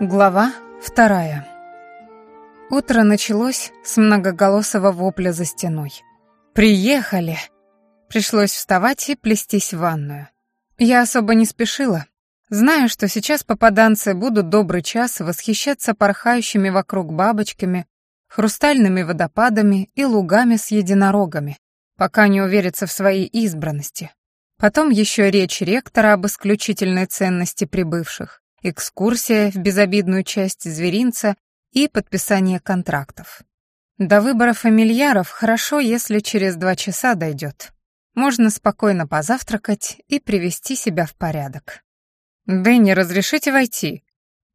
Глава вторая. Утро началось с многоголосого вопля за стеной. «Приехали!» Пришлось вставать и плестись в ванную. Я особо не спешила, зная, что сейчас попаданцы будут добрый час восхищаться порхающими вокруг бабочками, хрустальными водопадами и лугами с единорогами, пока не уверятся в своей избранности. Потом еще речь ректора об исключительной ценности прибывших экскурсия в безобидную часть зверинца и подписание контрактов. До выбора фамильяров хорошо, если через два часа дойдет. Можно спокойно позавтракать и привести себя в порядок. «Дэнни, разрешите войти?»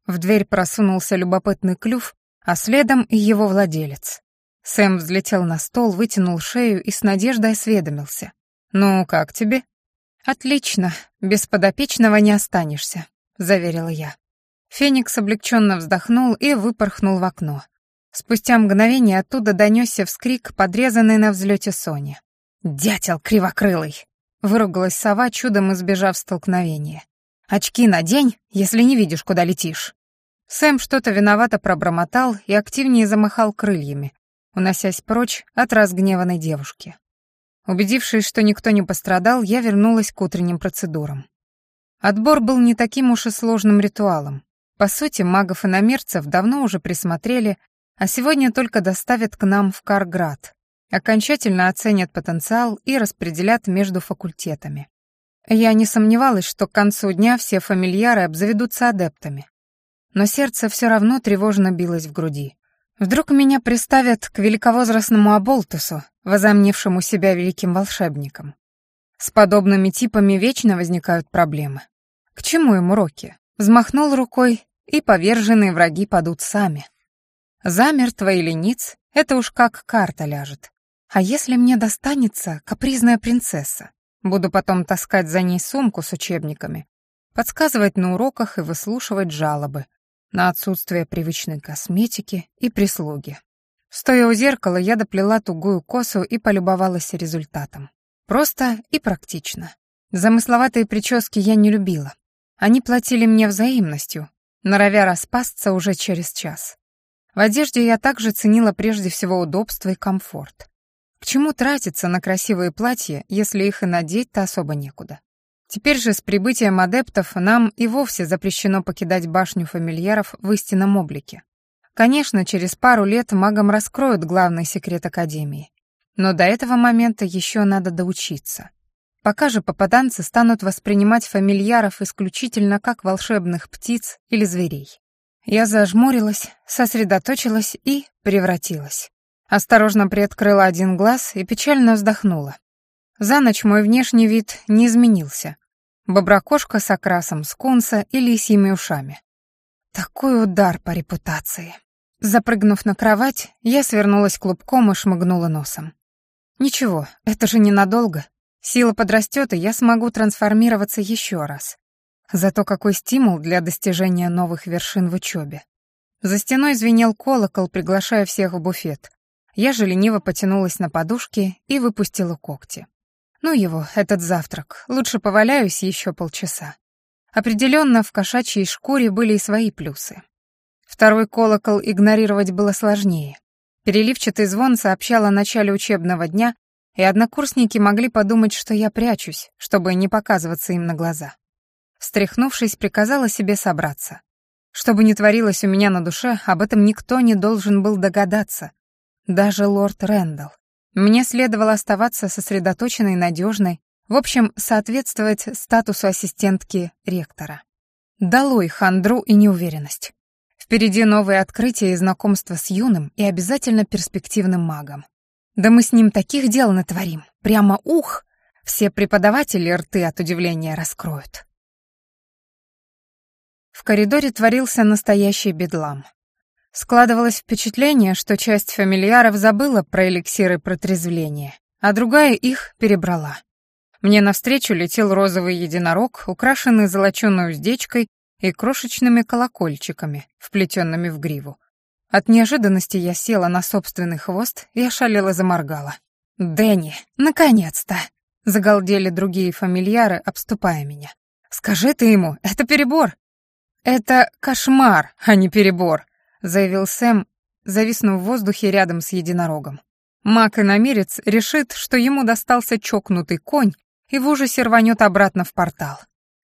В дверь просунулся любопытный клюв, а следом и его владелец. Сэм взлетел на стол, вытянул шею и с надеждой осведомился. «Ну, как тебе?» «Отлично, без подопечного не останешься. — заверила я. Феникс облегченно вздохнул и выпорхнул в окно. Спустя мгновение оттуда донесся вскрик, подрезанный на взлете Сони. «Дятел кривокрылый!» — выругалась сова, чудом избежав столкновения. «Очки надень, если не видишь, куда летишь». Сэм что-то виновато пробормотал и активнее замахал крыльями, уносясь прочь от разгневанной девушки. Убедившись, что никто не пострадал, я вернулась к утренним процедурам. Отбор был не таким уж и сложным ритуалом. По сути, магов и намерцев давно уже присмотрели, а сегодня только доставят к нам в Карград, окончательно оценят потенциал и распределят между факультетами. Я не сомневалась, что к концу дня все фамильяры обзаведутся адептами. Но сердце все равно тревожно билось в груди. Вдруг меня приставят к великовозрастному Аболтусу, возомнившему себя великим волшебником. С подобными типами вечно возникают проблемы. К чему им уроки? Взмахнул рукой, и поверженные враги падут сами. Замертво или ниц — это уж как карта ляжет. А если мне достанется капризная принцесса? Буду потом таскать за ней сумку с учебниками, подсказывать на уроках и выслушивать жалобы на отсутствие привычной косметики и прислуги. Стоя у зеркала, я доплела тугую косу и полюбовалась результатом. Просто и практично. Замысловатые прически я не любила. Они платили мне взаимностью, норовя распасться уже через час. В одежде я также ценила прежде всего удобство и комфорт. К чему тратиться на красивые платья, если их и надеть-то особо некуда? Теперь же с прибытием адептов нам и вовсе запрещено покидать башню фамильяров в истинном облике. Конечно, через пару лет магам раскроют главный секрет Академии. Но до этого момента еще надо доучиться. Пока же попаданцы станут воспринимать фамильяров исключительно как волшебных птиц или зверей. Я зажмурилась, сосредоточилась и превратилась. Осторожно приоткрыла один глаз и печально вздохнула. За ночь мой внешний вид не изменился. Боброкошка с окрасом скунса и лисьими ушами. Такой удар по репутации. Запрыгнув на кровать, я свернулась клубком и шмыгнула носом. Ничего, это же ненадолго. Сила подрастет, и я смогу трансформироваться еще раз. Зато какой стимул для достижения новых вершин в учебе. За стеной звенел колокол, приглашая всех в буфет. Я же лениво потянулась на подушке и выпустила когти. Ну его, этот завтрак. Лучше поваляюсь еще полчаса. Определенно, в кошачьей шкуре были и свои плюсы. Второй колокол игнорировать было сложнее. Переливчатый звон сообщал о начале учебного дня, и однокурсники могли подумать, что я прячусь, чтобы не показываться им на глаза. Встряхнувшись, приказала себе собраться. Что бы ни творилось у меня на душе, об этом никто не должен был догадаться. Даже лорд Рэндалл. Мне следовало оставаться сосредоточенной, надежной, в общем, соответствовать статусу ассистентки ректора. Долой хандру и неуверенность. Впереди новые открытия и знакомство с юным и обязательно перспективным магом. Да мы с ним таких дел натворим. Прямо ух! Все преподаватели рты от удивления раскроют. В коридоре творился настоящий бедлам. Складывалось впечатление, что часть фамильяров забыла про эликсиры протрезвления, а другая их перебрала. Мне навстречу летел розовый единорог, украшенный золоченой уздечкой и крошечными колокольчиками, вплетенными в гриву. От неожиданности я села на собственный хвост и ошалела заморгала. «Дэнни, наконец-то!» — загалдели другие фамильяры, обступая меня. «Скажи ты ему, это перебор!» «Это кошмар, а не перебор», — заявил Сэм, зависнув в воздухе рядом с единорогом. Маг и намерец решит, что ему достался чокнутый конь и в ужасе рванет обратно в портал.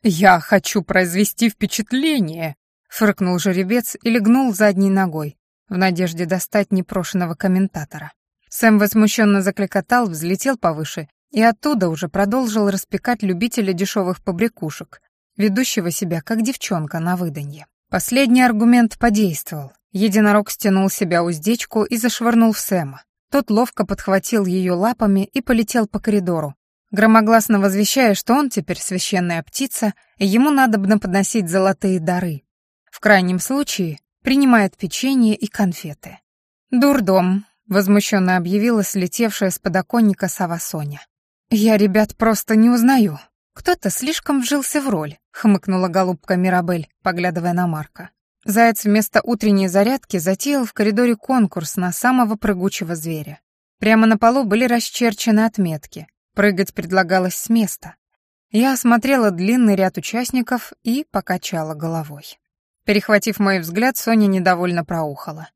«Я хочу произвести впечатление», — фыркнул жеребец и легнул задней ногой, в надежде достать непрошенного комментатора. Сэм возмущенно закликотал, взлетел повыше и оттуда уже продолжил распекать любителя дешевых побрякушек, ведущего себя как девчонка на выданье. Последний аргумент подействовал. Единорог стянул себя уздечку и зашвырнул в Сэма. Тот ловко подхватил ее лапами и полетел по коридору, громогласно возвещая, что он теперь священная птица, и ему надобно подносить золотые дары. В крайнем случае принимает печенье и конфеты. «Дурдом», — возмущенно объявила слетевшая с подоконника сова Соня. «Я ребят просто не узнаю. Кто-то слишком вжился в роль», — хмыкнула голубка Мирабель, поглядывая на Марка. Заяц вместо утренней зарядки затеял в коридоре конкурс на самого прыгучего зверя. Прямо на полу были расчерчены отметки. Прыгать предлагалось с места. Я осмотрела длинный ряд участников и покачала головой. Перехватив мой взгляд, Соня недовольно проухала.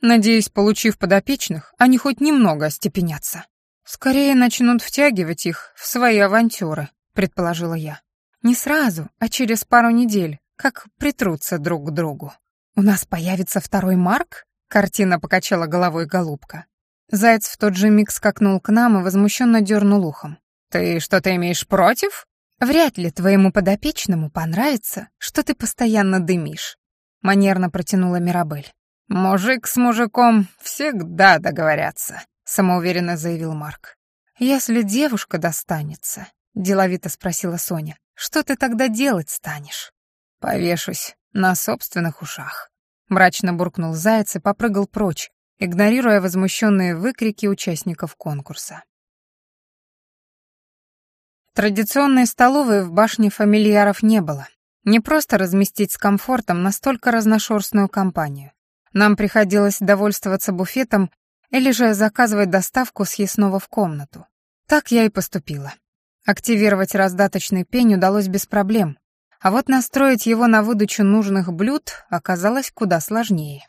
Надеюсь, получив подопечных, они хоть немного остепенятся. Скорее начнут втягивать их в свои авантюры, предположила я. Не сразу, а через пару недель, как притрутся друг к другу. «У нас появится второй Марк?» — картина покачала головой голубка. Заяц в тот же миг скакнул к нам и возмущенно дернул ухом. «Ты что-то имеешь против?» «Вряд ли твоему подопечному понравится, что ты постоянно дымишь», — манерно протянула Мирабель. «Мужик с мужиком всегда договорятся», — самоуверенно заявил Марк. «Если девушка достанется», — деловито спросила Соня, — «что ты тогда делать станешь?» «Повешусь на собственных ушах», — мрачно буркнул заяц и попрыгал прочь, игнорируя возмущенные выкрики участников конкурса. Традиционной столовой в башне фамильяров не было. Не просто разместить с комфортом настолько разношерстную компанию. Нам приходилось довольствоваться буфетом или же заказывать доставку съестного в комнату. Так я и поступила. Активировать раздаточный пень удалось без проблем, а вот настроить его на выдачу нужных блюд оказалось куда сложнее.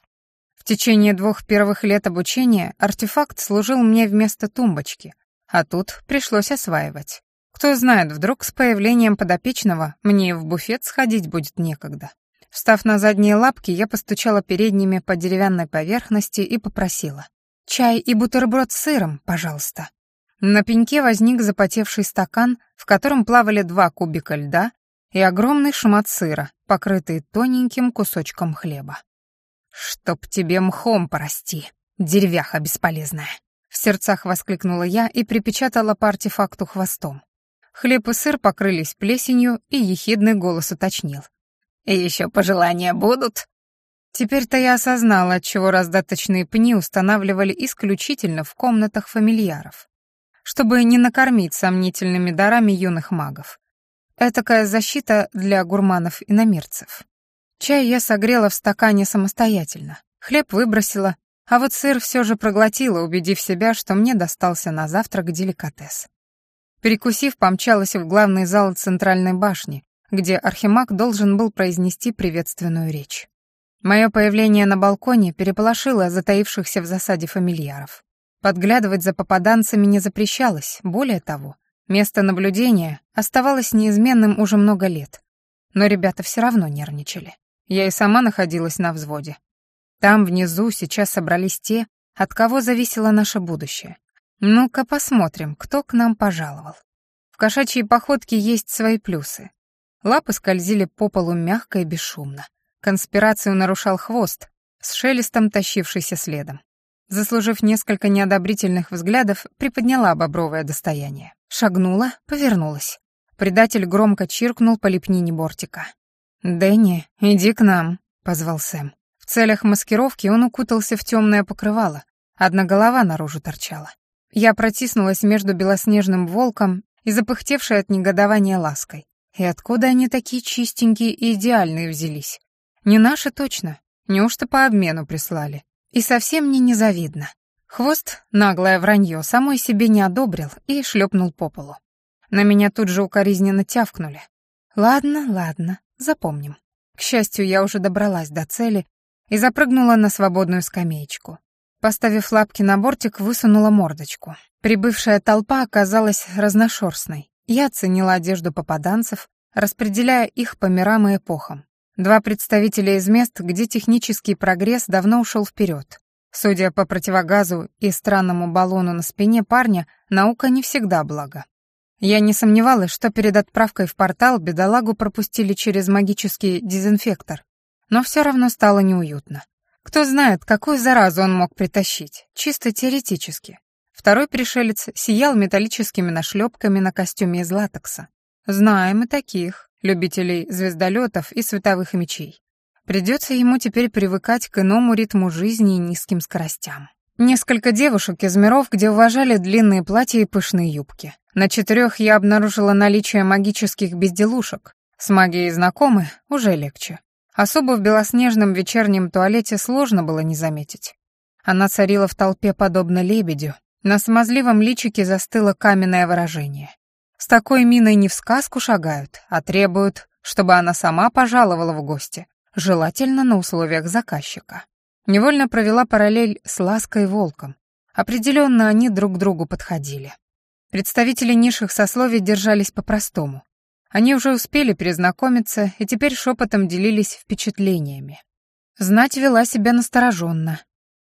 В течение двух первых лет обучения артефакт служил мне вместо тумбочки, а тут пришлось осваивать. Кто знает, вдруг с появлением подопечного мне в буфет сходить будет некогда. Встав на задние лапки, я постучала передними по деревянной поверхности и попросила. «Чай и бутерброд с сыром, пожалуйста». На пеньке возник запотевший стакан, в котором плавали два кубика льда и огромный шмат сыра, покрытый тоненьким кусочком хлеба. «Чтоб тебе мхом порасти, деревяха бесполезная!» В сердцах воскликнула я и припечатала по хвостом. Хлеб и сыр покрылись плесенью, и ехидный голос уточнил. «И еще пожелания будут?» Теперь-то я осознала, отчего раздаточные пни устанавливали исключительно в комнатах фамильяров, чтобы не накормить сомнительными дарами юных магов. Этакая защита для гурманов и намерцев. Чай я согрела в стакане самостоятельно, хлеб выбросила, а вот сыр все же проглотила, убедив себя, что мне достался на завтрак деликатес. Перекусив, помчалась в главный зал центральной башни, где архимаг должен был произнести приветственную речь. Мое появление на балконе переполошило затаившихся в засаде фамильяров. Подглядывать за попаданцами не запрещалось, более того, Место наблюдения оставалось неизменным уже много лет. Но ребята все равно нервничали. Я и сама находилась на взводе. Там внизу сейчас собрались те, от кого зависело наше будущее. Ну-ка посмотрим, кто к нам пожаловал. В кошачьей походке есть свои плюсы. Лапы скользили по полу мягко и бесшумно. Конспирацию нарушал хвост, с шелестом тащившийся следом. Заслужив несколько неодобрительных взглядов, приподняла бобровое достояние. Шагнула, повернулась. Предатель громко чиркнул по лепнине бортика. «Дэнни, иди к нам», — позвал Сэм. В целях маскировки он укутался в темное покрывало, одна голова наружу торчала. Я протиснулась между белоснежным волком и запыхтевшей от негодования лаской. И откуда они такие чистенькие и идеальные взялись? Не наши точно. Неужто по обмену прислали? И совсем мне незавидно. Хвост, наглое вранье, самой себе не одобрил и шлепнул по полу. На меня тут же укоризненно тявкнули. Ладно, ладно, запомним. К счастью, я уже добралась до цели и запрыгнула на свободную скамеечку. Поставив лапки на бортик, высунула мордочку. Прибывшая толпа оказалась разношерстной. Я оценила одежду попаданцев, распределяя их по мирам и эпохам. Два представителя из мест, где технический прогресс давно ушел вперед. Судя по противогазу и странному баллону на спине парня, наука не всегда блага. Я не сомневалась, что перед отправкой в портал бедолагу пропустили через магический дезинфектор, но все равно стало неуютно. Кто знает, какую заразу он мог притащить, чисто теоретически. Второй пришелец сиял металлическими нашлепками на костюме из латекса. Знаем и таких, любителей звездолетов и световых мечей. Придется ему теперь привыкать к иному ритму жизни и низким скоростям. Несколько девушек из миров, где уважали длинные платья и пышные юбки. На четырех я обнаружила наличие магических безделушек. С магией знакомы, уже легче. Особо в белоснежном вечернем туалете сложно было не заметить. Она царила в толпе подобно лебедю. На смазливом личике застыло каменное выражение. С такой миной не в сказку шагают, а требуют, чтобы она сама пожаловала в гости, желательно на условиях заказчика. Невольно провела параллель с лаской и волком. Определенно они друг к другу подходили. Представители низших сословий держались по-простому. Они уже успели перезнакомиться и теперь шепотом делились впечатлениями. Знать вела себя настороженно.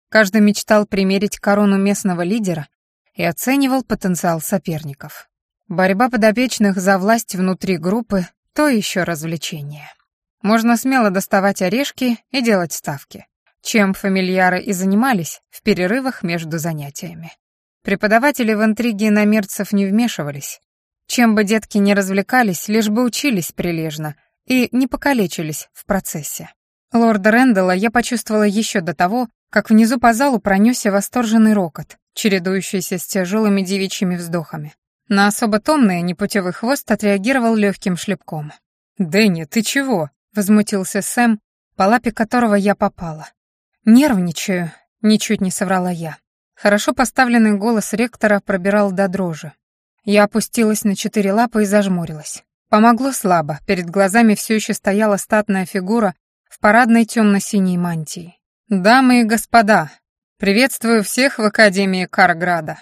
Каждый мечтал примерить корону местного лидера и оценивал потенциал соперников. Борьба подопечных за власть внутри группы — то еще развлечение. Можно смело доставать орешки и делать ставки, чем фамильяры и занимались в перерывах между занятиями. Преподаватели в интриги иномерцев не вмешивались. Чем бы детки не развлекались, лишь бы учились прилежно и не покалечились в процессе. Лорда Рэндалла я почувствовала еще до того, как внизу по залу пронесся восторженный рокот, чередующийся с тяжелыми девичьими вздохами. На особо томный непутевый хвост отреагировал легким шлепком. «Дэнни, ты чего?» — возмутился Сэм, по лапе которого я попала. «Нервничаю», — ничуть не соврала я. Хорошо поставленный голос ректора пробирал до дрожи. Я опустилась на четыре лапы и зажмурилась. Помогло слабо, перед глазами все еще стояла статная фигура в парадной темно-синей мантии. «Дамы и господа, приветствую всех в Академии Карграда.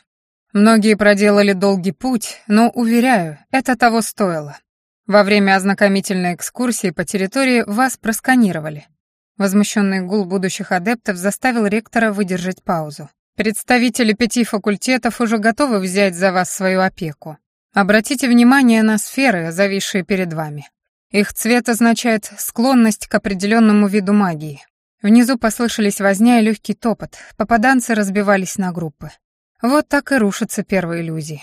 Многие проделали долгий путь, но, уверяю, это того стоило. Во время ознакомительной экскурсии по территории вас просканировали». Возмущенный гул будущих адептов заставил ректора выдержать паузу. Представители пяти факультетов уже готовы взять за вас свою опеку. Обратите внимание на сферы, зависшие перед вами. Их цвет означает склонность к определенному виду магии. Внизу послышались возня и легкий топот, попаданцы разбивались на группы. Вот так и рушатся первые иллюзии.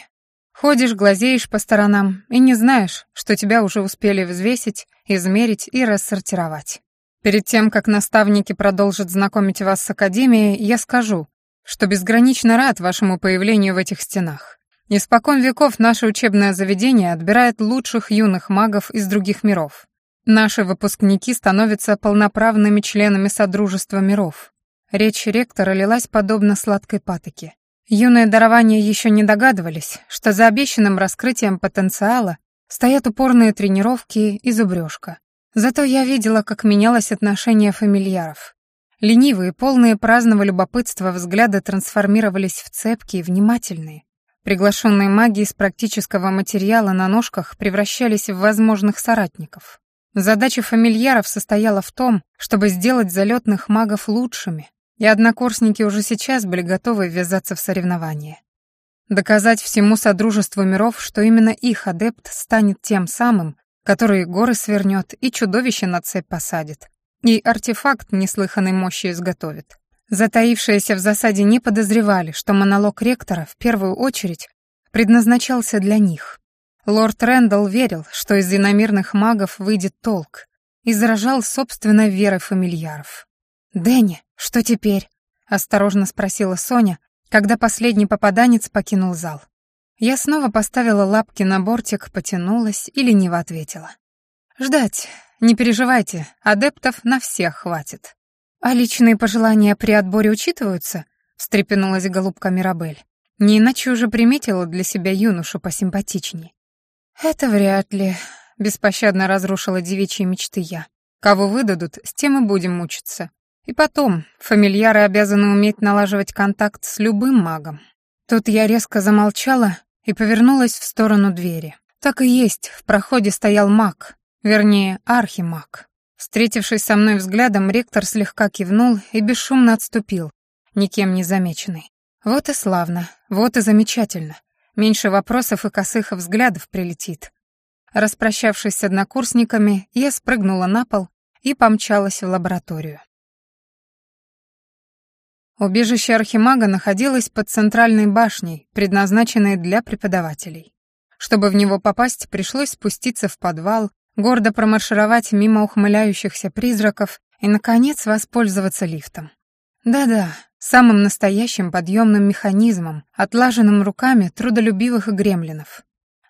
Ходишь, глазеешь по сторонам и не знаешь, что тебя уже успели взвесить, измерить и рассортировать. Перед тем, как наставники продолжат знакомить вас с Академией, я скажу, что безгранично рад вашему появлению в этих стенах. Испокон веков наше учебное заведение отбирает лучших юных магов из других миров. Наши выпускники становятся полноправными членами Содружества миров. Речь ректора лилась подобно сладкой патоке. Юные дарования еще не догадывались, что за обещанным раскрытием потенциала стоят упорные тренировки и зубрежка. Зато я видела, как менялось отношение фамильяров. Ленивые, полные праздного любопытства взгляды трансформировались в цепкие, внимательные. Приглашенные маги из практического материала на ножках превращались в возможных соратников. Задача фамильяров состояла в том, чтобы сделать залетных магов лучшими, и однокурсники уже сейчас были готовы ввязаться в соревнования. Доказать всему Содружеству миров, что именно их адепт станет тем самым, который горы свернет и чудовище на цепь посадит, и артефакт неслыханной мощи изготовит. Затаившиеся в засаде не подозревали, что монолог ректора в первую очередь предназначался для них. Лорд Рэндалл верил, что из иномирных магов выйдет толк, и заражал собственной верой фамильяров. «Дэнни, что теперь?» — осторожно спросила Соня, когда последний попаданец покинул зал. Я снова поставила лапки на бортик, потянулась и лениво ответила. «Ждать. Не переживайте, адептов на всех хватит. А личные пожелания при отборе учитываются? встрепенулась голубка Мирабель. Не иначе уже приметила для себя юношу посимпатичней. Это вряд ли, беспощадно разрушила девичьи мечты я. Кого выдадут, с тем и будем мучиться. И потом, фамильяры обязаны уметь налаживать контакт с любым магом. Тут я резко замолчала и повернулась в сторону двери. Так и есть, в проходе стоял маг, вернее, архимаг. Встретившись со мной взглядом, ректор слегка кивнул и бесшумно отступил, никем не замеченный. Вот и славно, вот и замечательно. Меньше вопросов и косых взглядов прилетит. Распрощавшись с однокурсниками, я спрыгнула на пол и помчалась в лабораторию. Убежище Архимага находилось под центральной башней, предназначенной для преподавателей. Чтобы в него попасть, пришлось спуститься в подвал, гордо промаршировать мимо ухмыляющихся призраков и, наконец, воспользоваться лифтом. Да-да, самым настоящим подъемным механизмом, отлаженным руками трудолюбивых гремлинов.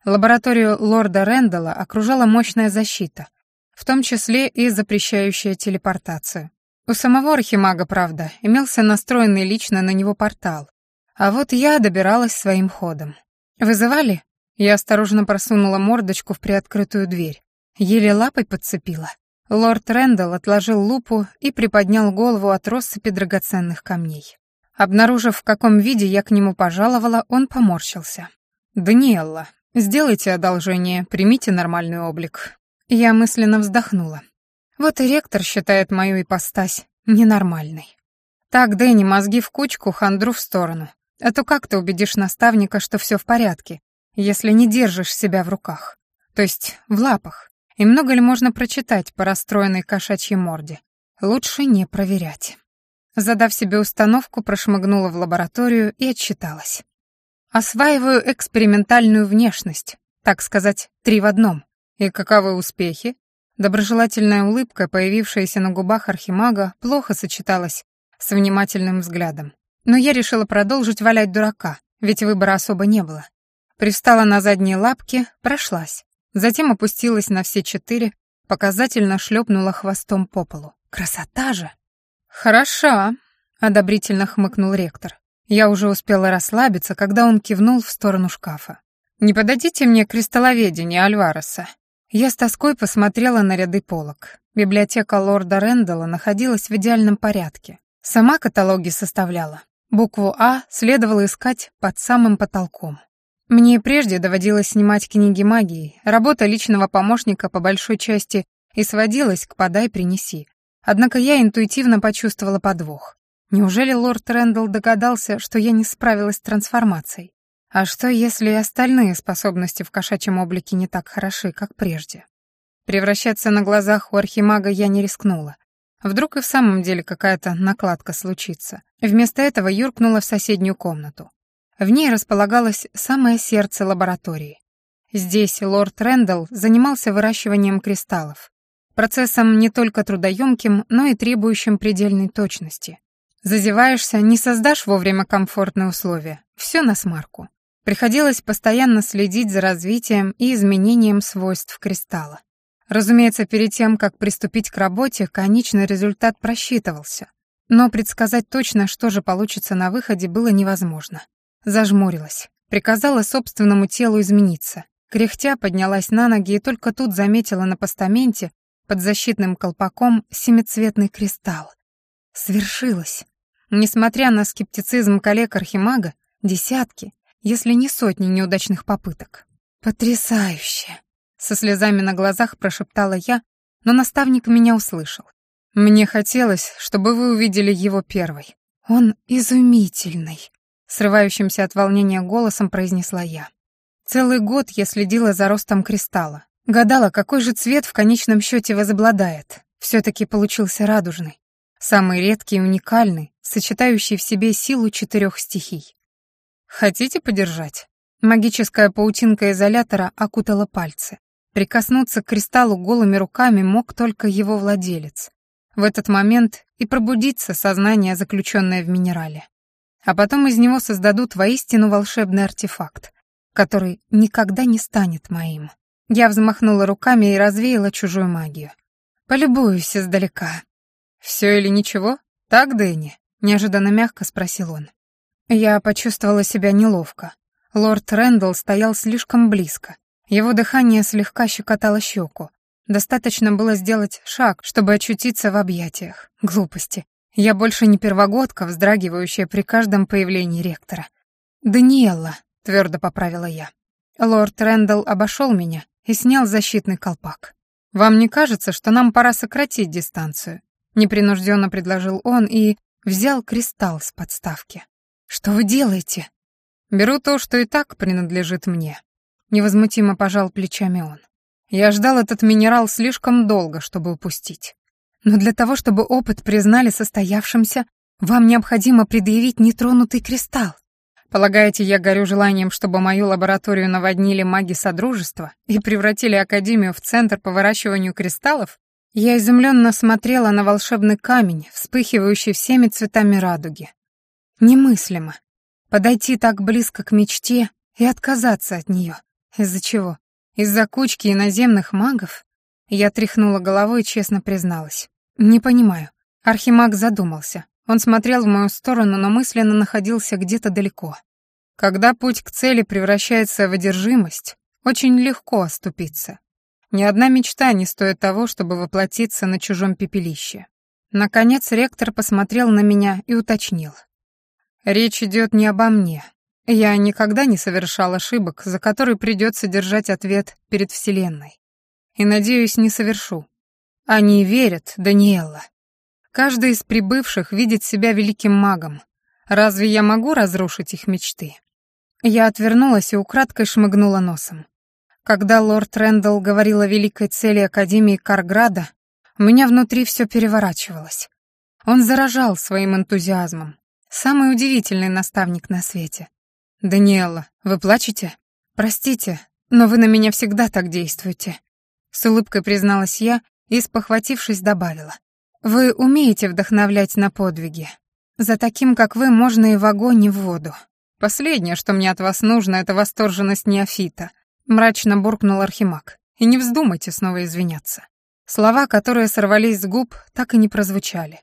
Лабораторию лорда Рэндалла окружала мощная защита, в том числе и запрещающая телепортацию. У самого архимага, правда, имелся настроенный лично на него портал, а вот я добиралась своим ходом. «Вызывали?» Я осторожно просунула мордочку в приоткрытую дверь. Еле лапой подцепила. Лорд Рэндалл отложил лупу и приподнял голову от россыпи драгоценных камней. Обнаружив, в каком виде я к нему пожаловала, он поморщился. «Даниэлла, сделайте одолжение, примите нормальный облик». Я мысленно вздохнула. Вот и ректор считает мою ипостась ненормальной. Так, Дэнни, мозги в кучку, хандру в сторону. А то как ты убедишь наставника, что все в порядке, если не держишь себя в руках? То есть в лапах. И много ли можно прочитать по расстроенной кошачьей морде? Лучше не проверять. Задав себе установку, прошмыгнула в лабораторию и отчиталась. Осваиваю экспериментальную внешность, так сказать, три в одном. И каковы успехи? Доброжелательная улыбка, появившаяся на губах архимага, плохо сочеталась с внимательным взглядом. Но я решила продолжить валять дурака, ведь выбора особо не было. Пристала на задние лапки, прошлась. Затем опустилась на все четыре, показательно шлепнула хвостом по полу. Красота же! «Хороша», — одобрительно хмыкнул ректор. Я уже успела расслабиться, когда он кивнул в сторону шкафа. «Не подадите мне кристалловедение Альвареса?» Я с тоской посмотрела на ряды полок. Библиотека лорда Рэндалла находилась в идеальном порядке. Сама каталоги составляла. Букву «А» следовало искать под самым потолком. Мне прежде доводилось снимать книги магии, работа личного помощника по большой части и сводилась к «подай, принеси». Однако я интуитивно почувствовала подвох. Неужели лорд Рэндалл догадался, что я не справилась с трансформацией? А что, если и остальные способности в кошачьем облике не так хороши, как прежде? Превращаться на глазах у архимага я не рискнула. Вдруг и в самом деле какая-то накладка случится. Вместо этого юркнула в соседнюю комнату. В ней располагалось самое сердце лаборатории. Здесь лорд Рэндалл занимался выращиванием кристаллов. Процессом не только трудоемким, но и требующим предельной точности. Зазеваешься, не создашь вовремя комфортные условия. Все на смарку. Приходилось постоянно следить за развитием и изменением свойств кристалла. Разумеется, перед тем, как приступить к работе, конечный результат просчитывался. Но предсказать точно, что же получится на выходе, было невозможно. Зажмурилась. Приказала собственному телу измениться. Кряхтя поднялась на ноги и только тут заметила на постаменте под защитным колпаком семицветный кристалл. Свершилось. Несмотря на скептицизм коллег Архимага, десятки, если не сотни неудачных попыток. «Потрясающе!» — со слезами на глазах прошептала я, но наставник меня услышал. «Мне хотелось, чтобы вы увидели его первой. Он изумительный!» срывающимся от волнения голосом произнесла я. Целый год я следила за ростом кристалла. Гадала, какой же цвет в конечном счете возобладает. Все-таки получился радужный. Самый редкий и уникальный, сочетающий в себе силу четырех стихий. «Хотите подержать?» Магическая паутинка изолятора окутала пальцы. Прикоснуться к кристаллу голыми руками мог только его владелец. В этот момент и пробудится сознание, заключенное в минерале а потом из него создадут воистину волшебный артефакт, который никогда не станет моим. Я взмахнула руками и развеяла чужую магию. Полюбуюсь издалека. «Все или ничего? Так, Дэнни?» — неожиданно мягко спросил он. Я почувствовала себя неловко. Лорд Рэндалл стоял слишком близко. Его дыхание слегка щекотало щеку. Достаточно было сделать шаг, чтобы очутиться в объятиях. Глупости. Я больше не первогодка, вздрагивающая при каждом появлении ректора. «Даниэлла», — твердо поправила я. Лорд Рэндалл обошел меня и снял защитный колпак. «Вам не кажется, что нам пора сократить дистанцию?» Непринужденно предложил он и взял кристалл с подставки. «Что вы делаете?» «Беру то, что и так принадлежит мне», — невозмутимо пожал плечами он. «Я ждал этот минерал слишком долго, чтобы упустить. Но для того, чтобы опыт признали состоявшимся, вам необходимо предъявить нетронутый кристалл. Полагаете, я горю желанием, чтобы мою лабораторию наводнили маги Содружества и превратили Академию в центр по выращиванию кристаллов? Я изумленно смотрела на волшебный камень, вспыхивающий всеми цветами радуги. Немыслимо. Подойти так близко к мечте и отказаться от нее. Из-за чего? Из-за кучки иноземных магов? Я тряхнула головой и честно призналась. Не понимаю. Архимаг задумался. Он смотрел в мою сторону, но мысленно находился где-то далеко. Когда путь к цели превращается в одержимость, очень легко оступиться. Ни одна мечта не стоит того, чтобы воплотиться на чужом пепелище. Наконец ректор посмотрел на меня и уточнил. «Речь идет не обо мне. Я никогда не совершал ошибок, за которые придется держать ответ перед Вселенной. И, надеюсь, не совершу. Они верят, Даниэлла. Каждый из прибывших видит себя великим магом. Разве я могу разрушить их мечты?» Я отвернулась и украдкой шмыгнула носом. Когда лорд Рэндалл говорил о великой цели Академии Карграда, у меня внутри все переворачивалось. Он заражал своим энтузиазмом. Самый удивительный наставник на свете. «Даниэлла, вы плачете?» «Простите, но вы на меня всегда так действуете», — с улыбкой призналась я и, спохватившись, добавила. «Вы умеете вдохновлять на подвиги. За таким, как вы, можно и в огонь, и в воду. Последнее, что мне от вас нужно, это восторженность неофита, мрачно буркнул Архимаг. И не вздумайте снова извиняться. Слова, которые сорвались с губ, так и не прозвучали.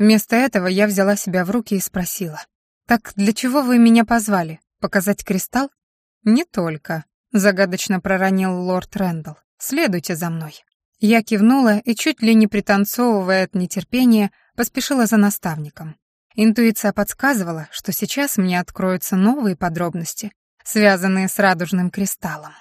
Вместо этого я взяла себя в руки и спросила. «Так для чего вы меня позвали? Показать кристалл?» «Не только», — загадочно проронил лорд Рэндалл. «Следуйте за мной». Я кивнула и, чуть ли не пританцовывая от нетерпения, поспешила за наставником. Интуиция подсказывала, что сейчас мне откроются новые подробности, связанные с радужным кристаллом.